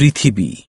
পৃথিবী